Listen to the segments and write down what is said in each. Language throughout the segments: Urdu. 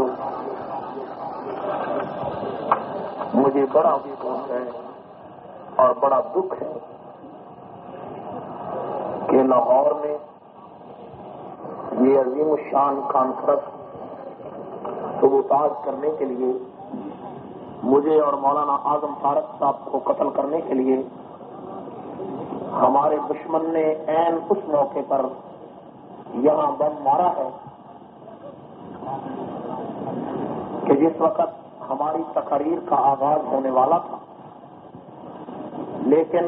بھائیوں مجھے بڑا افسوس ہے اور بڑا دکھ ہے کہ لاہور میں یہ عظیم الشان کانفرنس سبوتاج کرنے کے لیے، مجھے اور مولانا اعظم فارق صاحب کو قتل کرنے کے لیے ہمارے دشمن نے این اس موقع پر یہاں بم مارا ہے۔ کہ جس وقت ہماری تقریر کا آغاز ہونے والا تھا۔ لیکن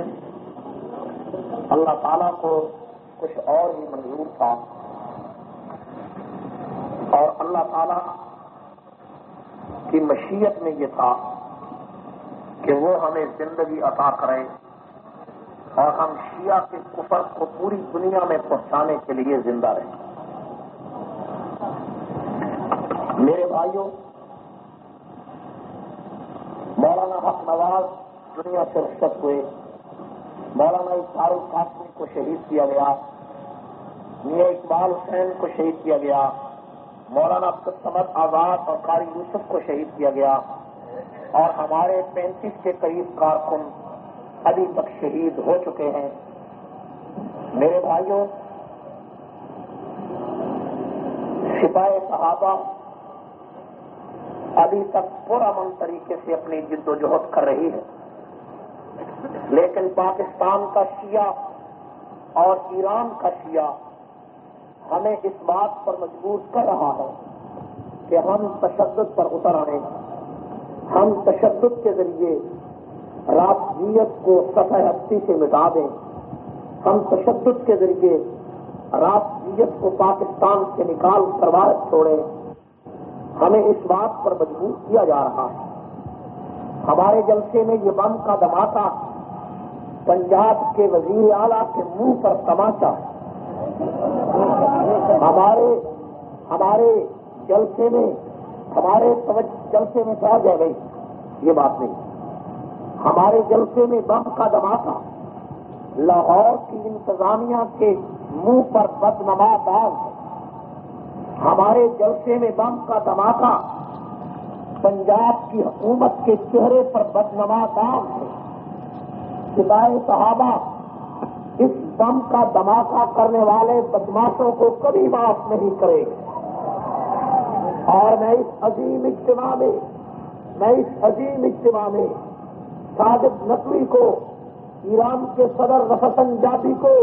اللہ تعالی کو کچھ اور ہی منظور تھا۔ اور اللہ تعالی کی مشیت میں یہ تھا کہ وہ ہمیں زندگی عطا کرے اور ہم شیعہ کے کفر کو پوری دنیا میں پہنچانے کے لیے زندہ رہیں۔ میرے بھائیوں مولانا حق نواز دنیا سے رخصت ہوئے۔ مولانا اقبال القاسمی کو شہید کیا گیا۔ میاں اقبال حسین کو شہید کیا گیا۔ مولانا سمد آزاد اور قاری یوسف کو شہید کیا گیا۔ اور ہمارے پینتیس کے قریب کارکن ابھی تک شہید ہو چکے ہیں۔ میرے بھائیوں، سپاہی صحابہ ابھی تک پورا من طریقے سے اپنی جد و جہد کر رہی ہے۔ لیکن پاکستان کا شیعہ اور ایران کا شیعہ ہمیں اس بات پر مجبور کر رہا ہے کہ ہم تشدد پر اتر آئیں ہم تشدد کے ذریعے راشٹریت کو سفید ہستی سے مٹا دیں۔ ہم تشدد کے ذریعے راشٹریت کو پاکستان سے نکال کر چھوڑیں۔ ہمیں اس بات پر مجبور کیا جا رہا ہے۔ ہمارے جلسے میں یہ بم کا دھماکہ پنجاب کے وزیر اعلیٰ کے منہ پر تماچا ہمارے ہمارے جلسے میں ہمارے جلسے میں کہا جائے گئی۔ یہ بات نہیں۔ ہمارے جلسے میں بم کا دھماکہ لاہور کی انتظامیہ کے منہ پر بدنما داغ ہمارے جلسے میں بم کا دھماکہ پنجاب کی حکومت کے چہرے پر بدنما داغ ہے۔ سپاہی صحابہ، اس بم کا دھماکہ کرنے والے بدماشوں کو کبھی معاف نہیں کرے اور میں اس عظیم اجتماع میں میں اس عظیم اجتماع میں صادق نقوی کو، ایران کے صدر رفتن جادی کو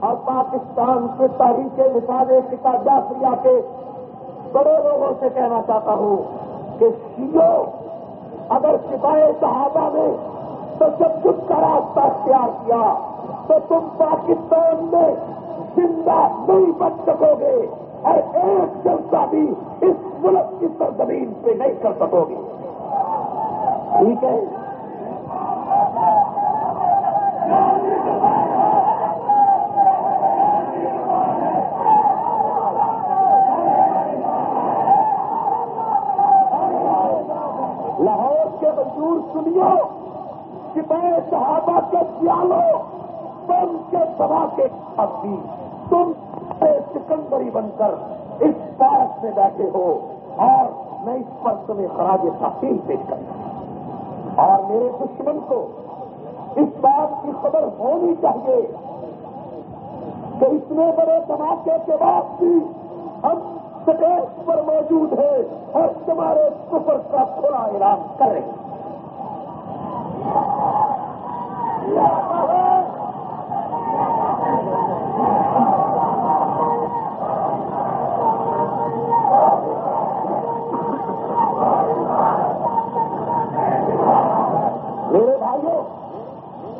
اور پاکستان کے تاریخ مثال فکا جاسریا کے بڑے لوگوں سے کہنا چاہتا ہوں کہ سیو اگر سپاہی صحابہ نے تو جب کا راستہ اختیار کیا، تو تم پاکستان میں زندہ نہیں بچ سکو گے اور ایک جلسہ بھی اس ملک کی سرزمین پہ نہیں کر سکو گے۔ ٹھیک ہے؟ سنیو، سپاہی صحابہ کے پیالو تم کے دبا کے ابھی۔ تم سکندری بن کر اس پارک میں بیٹھے ہو اور میں اس پر تمہیں خراج تحفیل پیش کرتا اور میرے دشمن کو اس بات کی خبر ہونی چاہیے کہ اتنے بڑے دھماکے کے بعد بھی ہم سٹیج پر موجود ہیں اور تمہارے کفر کا کھلا اعلان کریں میرے بھائیوں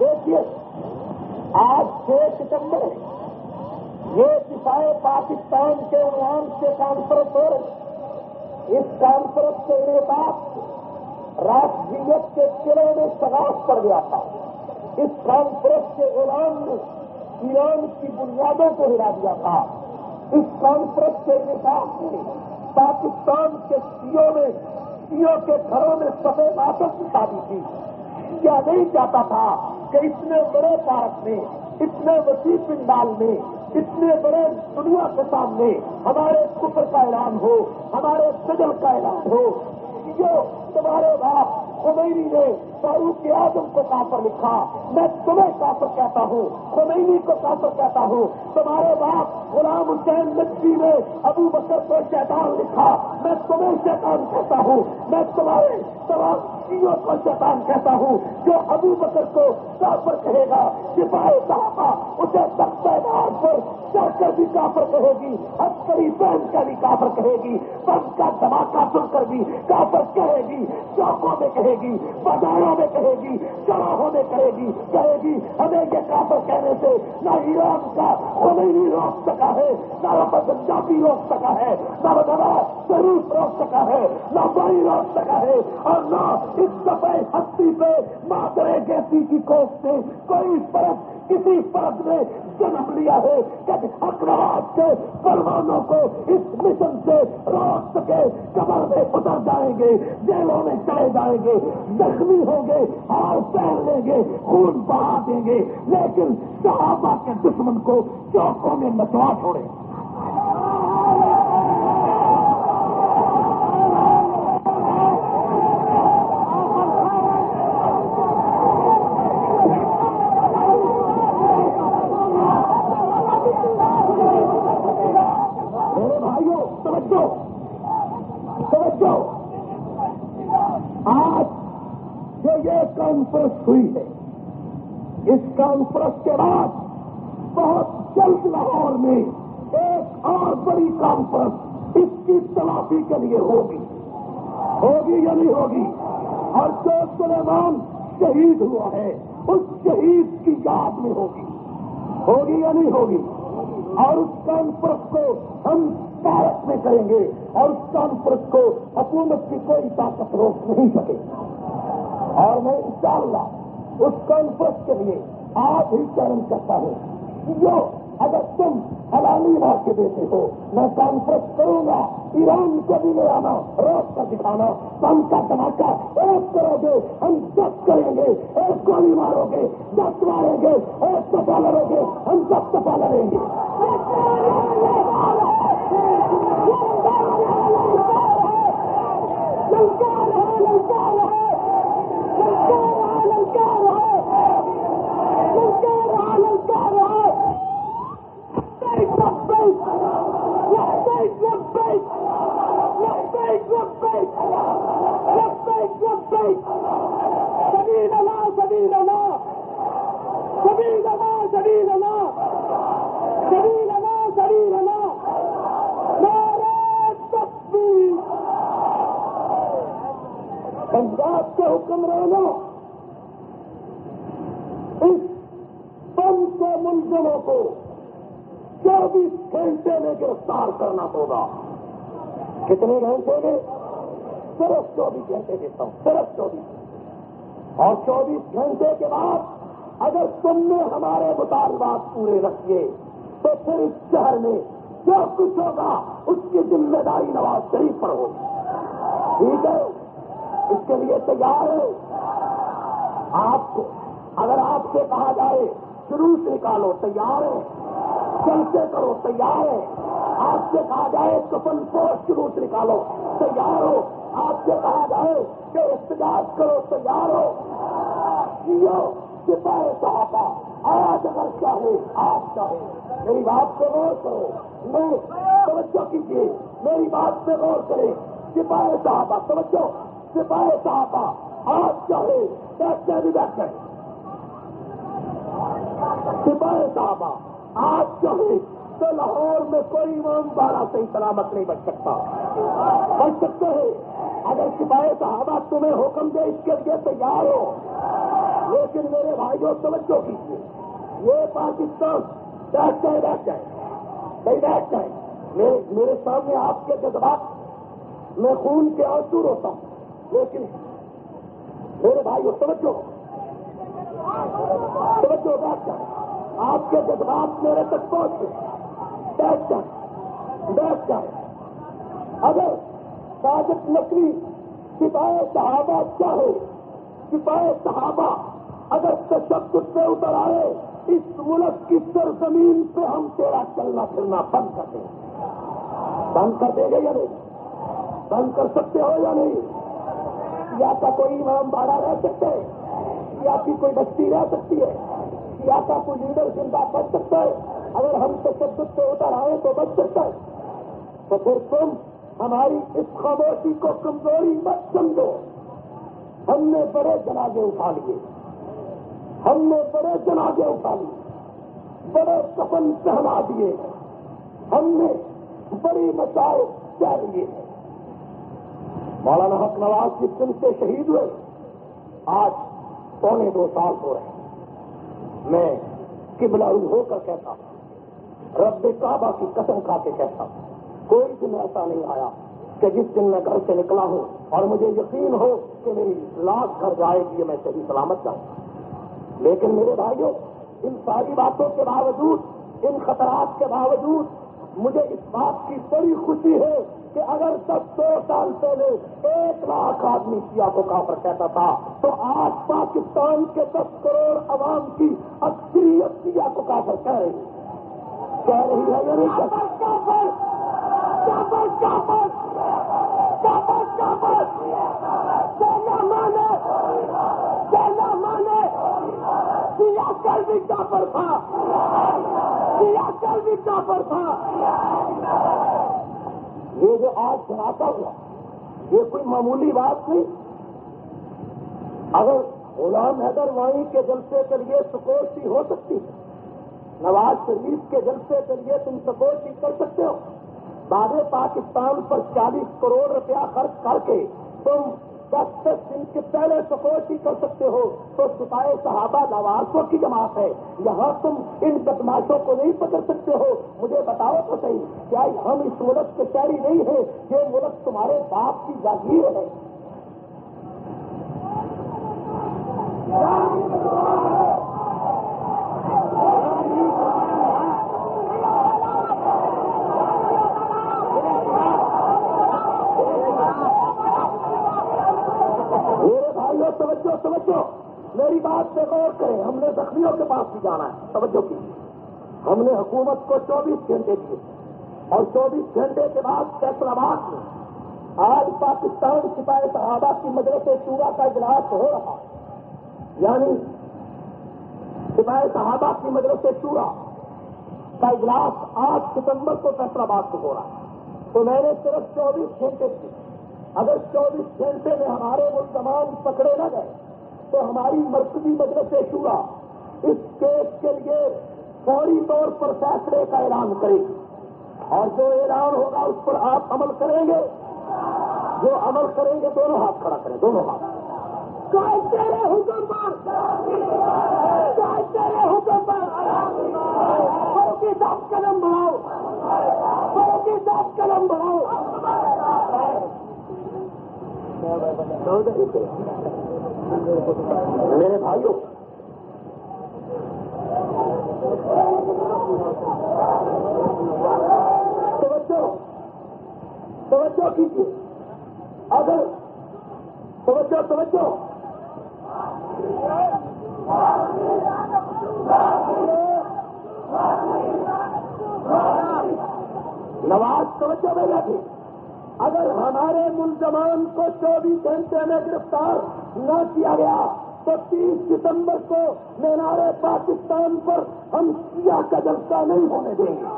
دیکھیے، آج چھ ستمبر، یہ دفاع پاکستان کے عنوان سے کانفرنس ہو رہی اس کانفرنس کے انعقاد راشٹریت کے قلعے میں سگاس پڑ گیا تھا۔ اس کانفرنس کے اعلان نے ایران کی بنیادوں کو ہلا دیا تھا۔ اس کانفرنس کے انعقاد میں پاکستان کے سیوں نے سیوں کے گھروں میں سفید آتم کی شادی تھی کیا نہیں چاہتا تھا کہ اتنے بڑے پارک میں، اتنے وسیع پنڈال میں، اتنے بڑے دنیا کے سامنے ہمارے کفر کا اعلان ہو، ہمارے سجل کا اعلان ہو۔ جو تمہارے باپ خمینی نے فاروق اعظم کو کافر لکھا۔ میں تمہیں کافر کہتا ہوں، خمینی کو کافر کہتا ہوں۔ تمہارے باپ غلام حسین نقوی نے ابو بکر کو شیطان لکھا۔ میں تمہیں شیطان کہتا ہوں، میں تمہارے تمام چیزوں کو شیطان کہتا ہوں۔ جو ابو بکر کو کافر کہے گا، سپاہی صاحبہ اسے سخت پر چڑھ کر بھی کافر کہے گی۔ عسکری پہن کر بھی کافر کہے گی۔ بم کا دھماکہ سن کر بھی کافر کہے گی چوکوں میں کہے گی، بازاروں میں کہے گی چوراہوں میں کہے گی کہے گی، ہمیں یہ کافر کہنے سے نہ ایران کا خمینی روک سکا ہے، نہ پنجابی روک سکا ہے، نہ بدلا شریف روک سکا ہے، نہ بائی روک سکا ہے، اور نہ اس سفید ہستی پہ مادرے جیسی کی کوش سے کوئی فرق کسی فرق نے جنم لیا ہے کہ اخراج کے پروانوں کو اس مشن سے روک سکے کمر میں اتر جائیں گے، جیلوں میں چلے جائیں گے، زخمی ہوں گے اور پہن لیں گے، خون بہا دیں گے، لیکن صحابہ کے دشمن کو چوکوں میں مچوا چھوڑے۔ کانفرنس کے بعد بہت جلد لاہور میں ایک اور بڑی کانفرنس اس کی تلافی کے لیے ہوگی۔ ہوگی یا نہیں ہوگی؟ اور جو سلیمان شہید ہوا ہے، اس شہید کی یاد میں ہوگی۔ ہوگی یا نہیں ہوگی؟ اور اس کانفرنس کو ہم بھارت میں کریں گے اور اس کانفرنس کو حکومت کی کوئی طاقت روک نہیں سکے۔ اور میں انشاءاللہ اس کانفرنس کے لیے آپ ہی چرن کرتا ہوں جو اگر تم حلالی لا کے دیتے ہو میں کانفرنس کروں گا ایران کو بھی لے آنا روک کر دکھانا کم کا دھماکہ ایک کرو گے ہم جب کریں گے ایک گولی مارو گے دس ماریں گے ایک سفا اس بم کے ملزموں کو چوبیس گھنٹے میں گرفتار کرنا ہوگا۔ کتنے گھنٹے میں؟ صرف چوبیس گھنٹے دیتا ہوں، صرف چوبیس۔ اور چوبیس گھنٹے کے بعد اگر تم نے ہمارے مطالبات پورے رکھیے تو پھر اس شہر میں جو کچھ ہوگا، اس کی ذمہ داری نواز شریف پر ہوگی۔ ٹھیک ہے؟ اس کے لیے تیار ہے آپ کو اگر آپ سے کہا جائے، شروع سے نکالو، تیار ہے. چلتے کرو، تیار ہے. آپ سے کہا جائے کپن پوسٹ شروع سے نکالو، تیار ہو. آپ سے کہا جائے کہ احتجاج کرو، تیار ہو. جیو، سپاہی صحابہ، آج اگر چاہے، آپ چاہے. میری بات پہ غور کرو. میں توجہ کیجیے میری بات پہ غور کرے سپاہی صحابہ، توجہ. سپاہی صحابہ، آپ چاہے. بیٹھتے بھی بیٹھ گئے سپاہی صحابہ آپ چاہے تو لاہور میں کوئی امام بارہ سے سلامت نہیں بچ سکتا۔ بچ سکتے ہیں۔ اگر سپاہی صحابہ تمہیں حکم دے اس کے لیے تیار ہو، لیکن میرے بھائیوں، توجہ کیجیے یہ پاکستان، بیٹھ جائے بیٹھ جائے۔ نہیں بیٹھ جائے۔ میرے سامنے آپ کے جذبات، میں خون کے آنسو ہوتا ہوں۔ لیکن میرے بھائیوں، توجہ۔ توجہ، بیٹھ جائے۔ آپ کے جذبات میرے تک پہنچے۔ بیٹھ جائے بیٹھ جائے اگر تاجت نقلی سپاہی صحابہ چاہے سپاہی صحابہ اگر تشدد سے اتر آئے، اس ملک کی سرزمین پہ ہم تیرا چلنا پھرنا بند کر دیں۔ بند کر دیں گے یا نہیں؟ بند کر سکتے ہو یا نہیں؟ یا کا کوئی امام باڑا رہ سکتے، یا کی کوئی بستی رہ سکتی ہے۔ یا کا کوئی لیڈر زندہ بچ سکتا ہے، اگر ہم تشدد سے اتر آئے تو بچ سکتا ہے۔ تو پھر تم ہماری اس خاموشی کو کمزوری مت سمجھو۔ ہم نے بڑے جنازے اٹھا لیے۔ ہم نے بڑے جنازے اٹھا لیے۔ بڑے کفن پہنا دیے۔ ہم نے بڑی مسائل کہہ لیے۔ مولانا حق نواز جس دن سے شہید ہوئے۔ آج پونے دو سال ہو رہے ہیں۔ میں قبلہ رو ہو کر کہتا ہوں۔ رب کعبہ کی قسم کھا کے کہتا ہوں۔ کوئی دن ایسا نہیں آیا کہ جس دن میں گھر سے نکلا ہوں اور مجھے یقین ہو کہ میری لاش گھر جائے گی، میں صحیح سلامت جاؤں۔ لیکن میرے بھائیوں، ان ساری باتوں کے باوجود، ان خطرات کے باوجود مجھے اس بات کی بڑی خوشی ہے کہ اگر سب دو سال پہلے ایک لاکھ آدمی کیا کو کافر کہتا تھا، تو آج پاکستان کے دس کروڑ عوام کی اکثریت شیعہ کو کافر کہہ رہی کہہ رہی ہے یعنی کل بھی کافر تھا۔ کل بھی کافر تھا۔ یہ جو آج سناتا ہوا، یہ کوئی معمولی بات نہیں۔ اگر غلام حیدر وانی کے جلسے کے لیے سکوشی ہو سکتی ہے، نواز شریف کے جلسے کے لیے تم سکوشی کر سکتے ہو۔ بعد پاکستان پر چالیس کروڑ روپیہ خرچ کر کے تم دس دس دن کے پہلے سپورٹ ہی کر سکتے ہو تو سپاہی صحابہ نوازوں کی جماعت ہے؟ یہاں تم ان بدماشوں کو نہیں پکڑ سکتے ہو۔ مجھے بتاؤ تو صحیح، کیا ہم اس ملک کے شہری نہیں ہیں؟ یہ ملک تمہارے باپ کی جاگیر ہے۔ توجہ توجہ۔ میری بات پہ غور کریں، ہم نے زخمیوں کے پاس بھی جانا ہے، توجہ کی۔ ہم نے حکومت کو چوبیس گھنٹے دیے۔ اور چوبیس گھنٹے کے بعد فیصلہ باد میں آج پاکستان سپاہی صحابہ کی مدرسے سے چورا کا اجلاس ہو رہا یعنی سپاہی صحابہ کی مدرسے سے چورا کا اجلاس آٹھ ستمبر کو فیصلہ باد سے ہو رہا تو میں نے صرف چوبیس گھنٹے کی اگر چوبیس گھنٹے میں ہمارے مسلمان پکڑے نہ گئے، تو ہماری مرکزی مدرسے شورا اس کیس کے لیے فوری طور پر فیصلے کا اعلان کرے گی۔ اور جو اعلان ہوگا اس پر آپ عمل کریں گے۔ جو عمل کریں گے، دونوں ہاتھ کھڑا کریں، دونوں ہاتھ۔ تیرے حکم پر تیرے حکم پر۔ قلم بڑھاؤ قلم بڑھاؤ۔ میرے بھائیوں توجہ توجہ کیجیے۔ اگر توجہ توجہ۔ نواز توجہ میں بیٹھی اگر ہمارے ملزمان کو چوبیس گھنٹے میں گرفتار نہ کیا گیا تو تیس ستمبر کو مینار پاکستان پر ہم کیا کا جلسہ نہیں ہونے دیں گے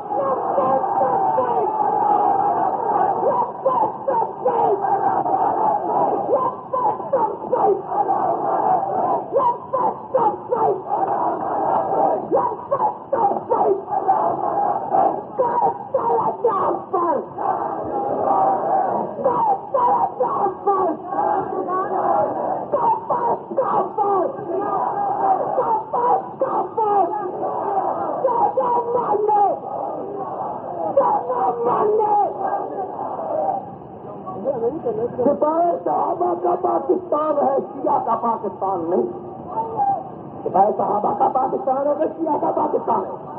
پاکستان نہیں۔ سپاہی صحابہ کا پاکستان ہے شیعہ کا پاکستان ہے۔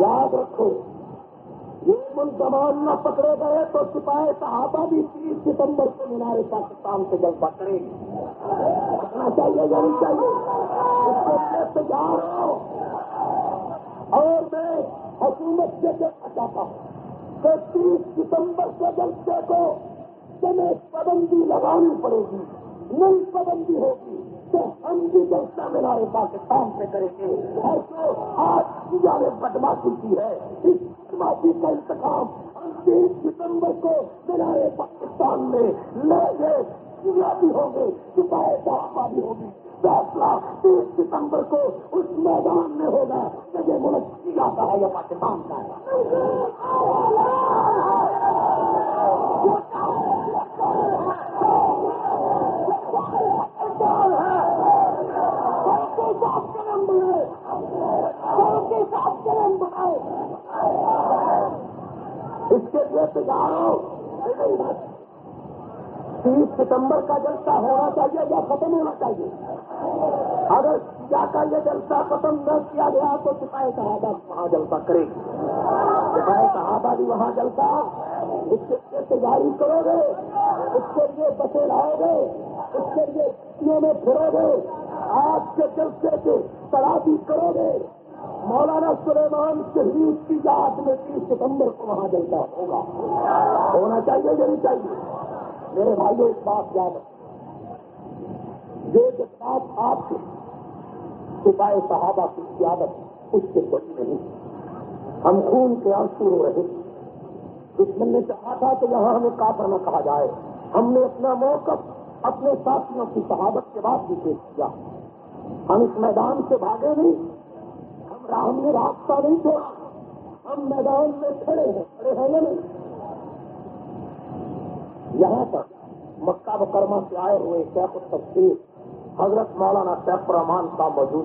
یاد رکھو، یہ منتمان نہ پکڑے گئے تو سپاہی صحابہ بھی تیس ستمبر کو مینارے پاکستان سے جلد پکڑے گی چاہیے یا نہیں چاہیے احتجاج ہو۔ اور میں حکومت سے دیکھنا چاہتا ہوں کہ تیس ستمبر کے جلسے کو تمہیں پابندی لگانی پڑے گی۔ نئی پابندی ہوگی تو ہم بھی جلسہ مینارے پاکستان میں کریں گے۔ ایسے آج کیا نے بدماشی کی ہے۔ اس بدماشی کا انتظام ہم تیس ستمبر کو مینارے پاکستان میں لے گئے۔ کیا بھی ہوں گے سپاہی صحابہ بھی ہوگی۔ فیصلہ تیس ستمبر کو اس میدان میں ہوگا کہ یہ ملک کیا کا ہے یا پاکستان کا ہے۔ اس کے لیے تیار ہو تیس ستمبر کا جلسہ ہونا چاہیے یا ختم ہونا چاہیے اگر کیا کا یہ جلسہ ختم نہ کیا گیا تو سپاہی صحابہ وہاں جلسہ کرے گی سپاہی صحابہ بھی وہاں جلسہ اس کے لیے تیاری کرو گے اس کے لیے بسے لاؤ گے اس مولانا سلیمان شہید کی یاد میں تیس ستمبر کو وہاں جلسہ ہوگا۔ ہونا چاہیے یا نہیں چاہیے؟ میرے بھائیوں ایک بات یاد یہ جذبات آپ کے سپاہی صحابہ کی قیادت اس سے بڑی نہیں۔ ہم خون کے آنسو رو رہے دشمن نے چاہا تھا کہ یہاں ہمیں کافر نہ کہا جائے۔ ہم نے اپنا موقف اپنے ساتھیوں کی صحابت کے بعد بھی پیش کیا۔ ہم اس میدان سے بھاگے نہیں۔ ہم نے راستہ نہیں چھوڑا ہم میدان میں کھڑے ہیں کھڑے ہیں یا نہیں؟ یہاں پر مکہ مکرمہ سے آئے ہوئے شیخ التفسیر حضرت مولانا شیخ الرحمان صاحب موجود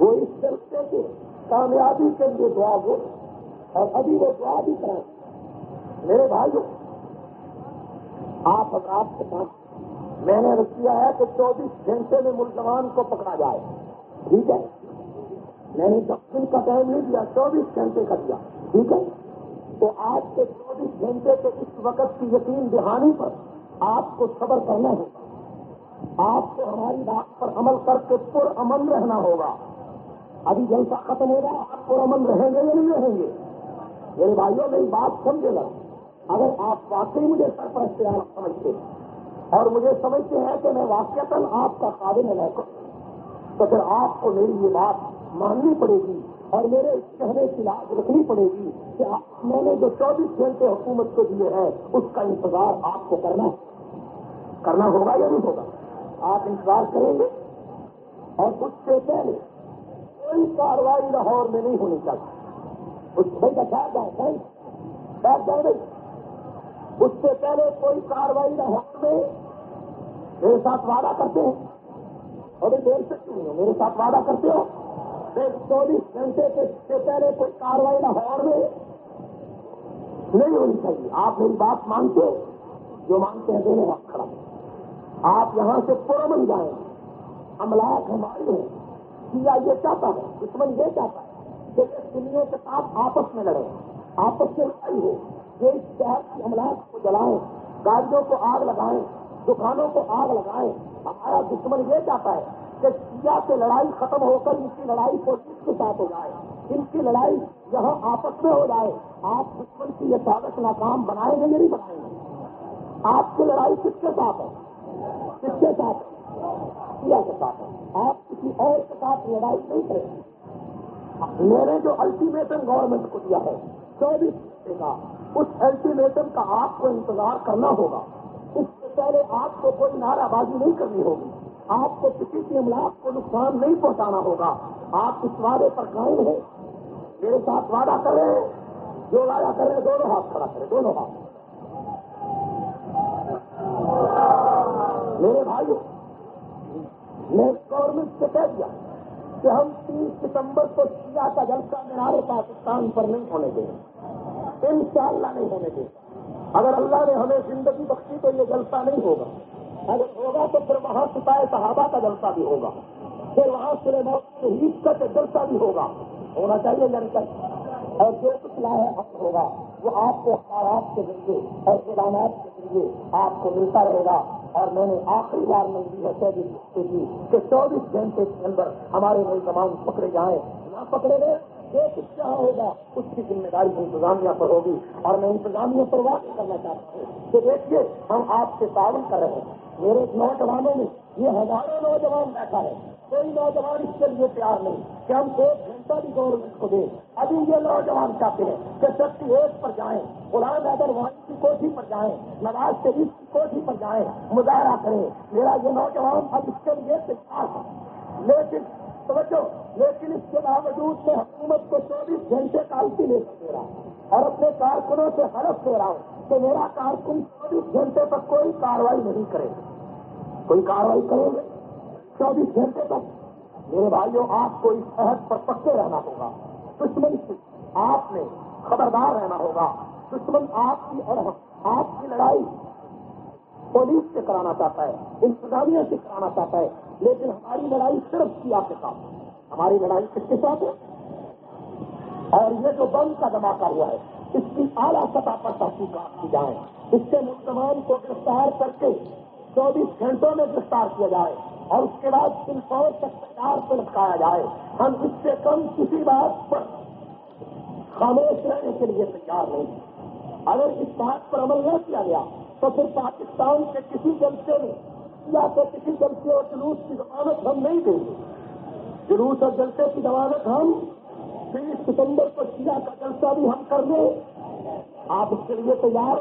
وہ اس جلسے کے کامیابی کے لیے دعا ہو اور ابھی وہ دعا بھی کریں۔ میرے بھائیوں، آپ حضرات کے پاس میں نے رکھ کیا ہے کہ چوبیس گھنٹے میں ملزمان کو پکڑا جائے۔ ٹھیک ہے؟ میں نے دس دن کا ٹائم نہیں دیا چوبیس گھنٹے کا دیا ٹھیک ہے؟ تو آج کے چوبیس گھنٹے کے اس وقت کی یقین دہانی پر آپ کو صبر کرنا ہوگا۔ آپ کو ہماری بات پر عمل کر کے پر امن رہنا ہوگا۔ ابھی جلسہ ختم ہوگا آپ پر امن رہیں گے یا نہیں رہیں گے؟ میرے بھائیوں میری بات سمجھے گا۔ اگر آپ واقعی مجھے سرپرست سمجھتے اور مجھے سمجھتے ہیں کہ میں واقع آپ کا قابل ہے تو پھر آپ کو میری یہ بات ماننی پڑے گی اور میرے کہنے کی لاج رکھنی پڑے گی کہ میں نے جو چوبیس گھنٹے حکومت کو دیے ہیں، اس کا انتظار آپ کو کرنا کرنا ہوگا یا نہیں ہوگا؟ آپ انتظار کریں گے اور اس سے پہلے کوئی کاروائی لاہور میں نہیں ہونی چاہیے۔ اس بھائی کا خیال جائے بیٹھ جائے۔ اس سے پہلے کوئی کاروائی لاہور میں میرے ساتھ وعدہ کرتے ہیں۔ اور دیر سے کیوں؟ میرے ساتھ وعدہ کرتے ہو۔ چوبیس گھنٹے سے پہلے کوئی کاروائی لاہور میں نہیں ہونی چاہیے۔ آپ میری بات مانتے، جو مانتے ہیں دونوں وقت کھڑا۔ آپ یہاں سے پرامن جائیں۔ املاک ہماری ہیں کیا یہ چاہتا ہے، دشمن یہ چاہتا ہے کہ اس دنیا کے ساتھ آپس میں لڑیں۔ آپس میں لڑائی ہو۔ یہ اس شہر کی املاک کو جلائیں۔ گاڑیوں کو آگ لگائیں، دکانوں کو آگ لگائیں۔ ہمارا دشمن یہ چاہتا ہے کہ سے لڑائی ختم ہو کر ان کی لڑائی پولیس کے ساتھ ہو جائے ان کی لڑائی یہاں آپس میں ہو جائے، آپ دشمن کی یہ سازش ناکام بنائیں گے یا نہیں بنائیں گے؟ آپ کی لڑائی کس کے ساتھ ہے؟ کس کے ساتھ ہے؟ کے ساتھ ہے۔ آپ کسی اور کے ساتھ لڑائی نہیں کریں میں نے جو الٹیمیٹم گورنمنٹ کو دیا ہے، چوبیس گھنٹے کا، اس الٹیمیٹم کا آپ کو انتظار کرنا ہوگا۔ اس سے پہلے آپ کو کوئی نعرہ بازی نہیں کرنی ہوگی۔ آپ کو کسی کی املاک کو نقصان نہیں پہنچانا ہوگا۔ آپ اس وعدے پر قائم ہیں۔ میرے ساتھ وعدہ کر رہے ہیں۔ جو وعدہ کر رہے ہیں، دونوں ہاتھ کھڑا کریں، دونوں ہاتھ۔ میرے بھائی میں گورنمنٹ سے کہہ دیا کہ ہم تیس ستمبر کو شیعہ کا جلسہ مینارے پاکستان پر نہیں ہونے دیں ان شاء اللہ نہیں ہونے دیں اگر اللہ نے ہمیں زندگی بخشی تو یہ جلسہ نہیں ہوگا۔ اگر ہوگا تو پھر وہاں سپاہی صحابہ کا جلسہ بھی ہوگا۔ پھر وہاں سلیمان شہید کا جلسہ بھی ہوگا۔ ہونا چاہیے جنکل اور جو کچھ لاہ حق ہوگا، وہ آپ کو اخبارات کے ذریعے اور اعلانات کے ذریعے آپ کو ملتا رہے گا۔ اور میں نے آخری بار نہیں دی ہے کی کہ چوبیس گھنٹے کے اندر ہمارے نوجوان پکڑے جائیں۔ نہ پکڑے گئے ایک کیا ہوگا۔ اس کی ذمہ داری انتظامیہ پر ہوگی۔ اور میں انتظامیہ پر واقع کرنا چاہتا ہوں کہ دیکھیے، ہم آپ سے تعاون کر رہے ہیں۔ میرے نوجوانوں میں یہ ہزاروں نوجوان بیٹھا ہے۔ کوئی نوجوان اس کے لیے تیار نہیں کہ ہم ایک گھنٹہ بھی گورنمنٹ کو دیں۔ ابھی یہ نوجوان چاہتے ہیں کہ سکتی ایک پر جائیں۔ غلام حیدر وانی کی کوٹھی پر جائیں۔ نواز شریف کی کوٹھی پر جائیں۔ مظاہرہ کریں۔ میرا یہ نوجوان اب اس کے لیے تیار ہے۔ لیکن توجہ، لیکن اس کے باوجود میں حکومت کو چوبیس گھنٹے کا الٹی لے کر دے رہا ہوں اور اپنے کارکنوں سے حرف دے رہا ہوں۔ کہ میرا کارکن چوبیس گھنٹے تک کوئی کاروائی نہیں کرے گا۔ کوئی کاروائی کریں گے؟ چوبیس گھنٹے تک۔ میرے بھائیوں آپ کو اس عہد پر پکے رہنا ہوگا۔ دشمن سے آپ نے خبردار رہنا ہوگا۔ دشمن آپ کی آپ کی لڑائی پولیس سے کرانا چاہتا ہے، انتظامیہ سے کرانا چاہتا ہے۔ لیکن ہماری لڑائی صرف کیا کے ساتھ ہماری لڑائی کس کے ساتھ ہے؟ اور یہ جو بم کا دھماکہ ہوا ہے اس کی اعلیٰ سطح پر تحقیقات کی جائیں۔ اس کے مسلمان کو گرفتار کر کے چوبیس گھنٹوں میں گرفتار کیا جائے اور اس کے بعد تک تک پہ لٹکایا جائے۔ ہم اس سے کم کسی بات پر خاموش رہنے کے لیے تیار نہیں اگر اس بات پر عمل نہ کیا گیا تو پھر پاکستان کے کسی جلسے میں یا تو کسی جلسے اور جلوس کی ضمانت ہم نہیں دیں گے۔ جلوس اور جلسے کی ضمانت ہم بیس ستمبر کو سیا کا جلسہ بھی ہم کر لیں آپ اس کے لیے تیار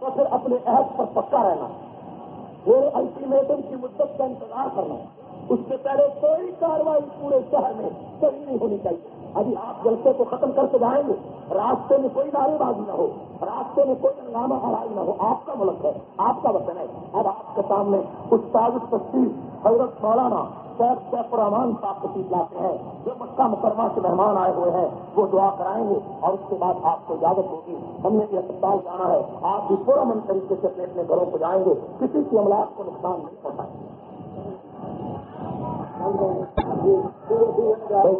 تو پھر اپنے عہد پر پکا رہنا۔ میرے الٹیمیٹم کی مدت کا انتظار کرنا۔ اس سے پہلے کوئی کاروائی پورے شہر میں صحیح نہیں ہونی چاہیے۔ ابھی آپ جلسے کو ختم کر کے جائیں گے۔ راستے میں کوئی نعرے بازی نہ ہو۔ راستے میں کوئی ہنگامہ ہرائی نہ ہو۔ آپ کا ملک ہے۔ آپ کا وطن ہے۔ اب آپ کے سامنے کچھ تازہ حضرت مولانا شیخ شیخ الرحمان صاحب تشریف لاتے ہیں جو مکہ مکرمہ سے مہمان آئے ہوئے ہیں، وہ دعا کرائیں گے اور اس کے بعد آپ کو اجازت ہوگی۔ ہم نے یہ اسپتال جانا ہے۔ آپ بھی پورا من طریقے سے اپنے اپنے گھروں کو جائیں گے۔ کسی کی عملات کو نقصان نہیں پہنچائیں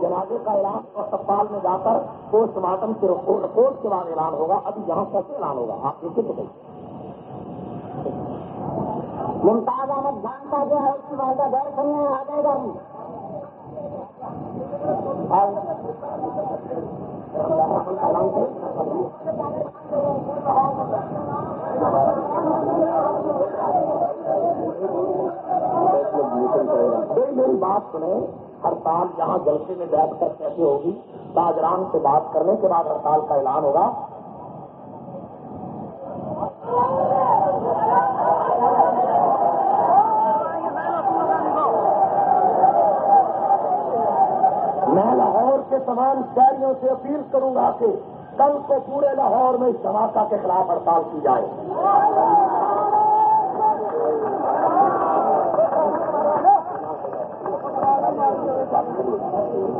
جنازے کا اعلان اسپتال میں جا کر پوسٹ مارٹم کے رپورٹ کے بعد اعلان ہوگا۔ ابھی یہاں کیسے اعلان ہوگا؟ آپ دیکھیں تو ممتاز احمد خان کا جو ہے، اس کی والدہ دیر کرنے آ جائے گا میری بات سنیں ہڑتال جہاں جلسے میں بیٹھ کر کیسے ہوگی، تاجران سے بات کرنے کے بعد ہڑتال کا اعلان ہوگا۔ تمام شہریوں سے اپیل کروں گا کہ کل کو پورے لاہور میں اس دھماکہ کے خلاف ہڑتال کی جائے۔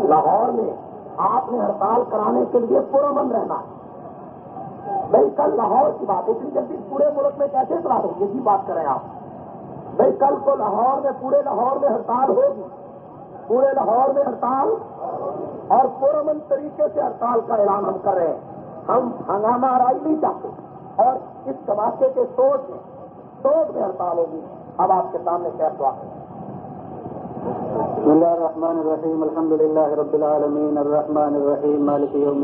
لاہور میں آپ نے ہڑتال کرانے کے لیے پورا بند رہنا۔ بھائی، کل لاہور کی بات اتنی جلدی پورے ملک میں کیسے اطلاع ہوگی یہ بات کریں آپ۔ بھائی، کل کو لاہور میں، پورے لاہور میں ہڑتال ہوگی۔ پورے لاہور میں ہڑتال اور پورمن طریقے سے ہڑتال کا اعلان ہم کر رہے ہیں۔ ہم ہنگامہ آرائی نہیں چاہتے۔ اور اس دھماکے کے سوچ میں سوچ میں ہڑتال ہوگی۔ اب آپ کے سامنے کیا سوال ہے بسم الرحمن الرحیم۔ الحمد للہ رب العالمین۔ الرحمن الرحیم۔ مالک یوم